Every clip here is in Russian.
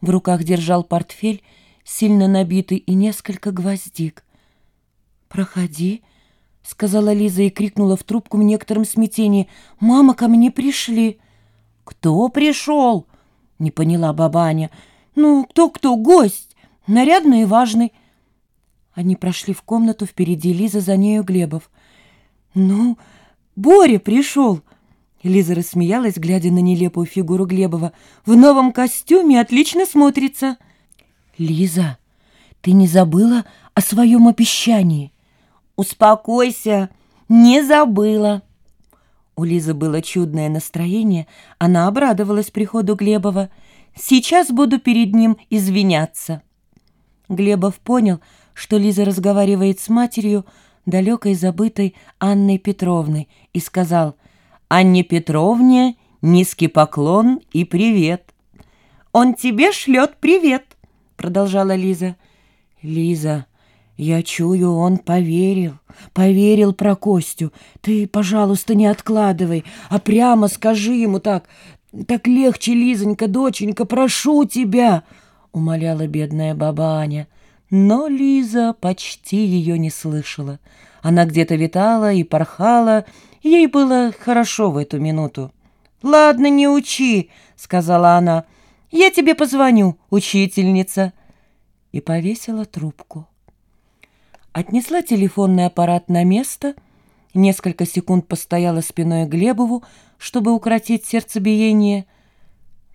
В руках держал портфель, сильно набитый, и несколько гвоздик. «Проходи», — сказала Лиза и крикнула в трубку в некотором смятении. «Мама, ко мне пришли». «Кто пришел?» — не поняла бабаня. «Ну, кто-кто, гость, нарядный и важный». Они прошли в комнату, впереди Лиза, за нею Глебов. «Ну, Боря пришел!» Лиза рассмеялась, глядя на нелепую фигуру Глебова. «В новом костюме отлично смотрится!» «Лиза, ты не забыла о своем обещании?» «Успокойся, не забыла!» У Лизы было чудное настроение, она обрадовалась приходу Глебова. «Сейчас буду перед ним извиняться». Глебов понял, что Лиза разговаривает с матерью, далекой забытой Анной Петровной, и сказал «Анне Петровне низкий поклон и привет». «Он тебе шлет привет», — продолжала Лиза. «Лиза, я чую, он поверил, поверил про Костю. Ты, пожалуйста, не откладывай, а прямо скажи ему так. Так легче, Лизонька, доченька, прошу тебя», — умоляла бедная баба Аня. Но Лиза почти ее не слышала. Она где-то витала и порхала, ей было хорошо в эту минуту. «Ладно, не учи», — сказала она. «Я тебе позвоню, учительница». И повесила трубку. Отнесла телефонный аппарат на место, несколько секунд постояла спиной Глебову, чтобы укротить сердцебиение.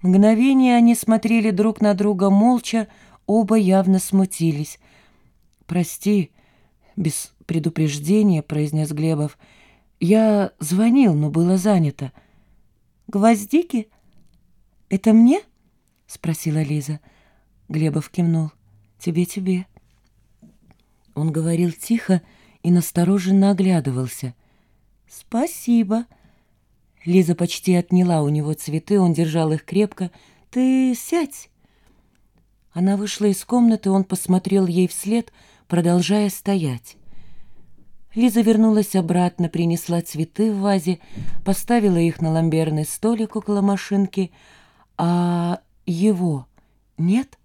Мгновение они смотрели друг на друга молча, Оба явно смутились. «Прости, без предупреждения», — произнес Глебов. «Я звонил, но было занято». «Гвоздики? Это мне?» — спросила Лиза. Глебов кивнул. «Тебе-тебе». Он говорил тихо и настороженно оглядывался. «Спасибо». Лиза почти отняла у него цветы, он держал их крепко. «Ты сядь». Она вышла из комнаты, он посмотрел ей вслед, продолжая стоять. Лиза вернулась обратно, принесла цветы в вазе, поставила их на ламберный столик около машинки. А его нет?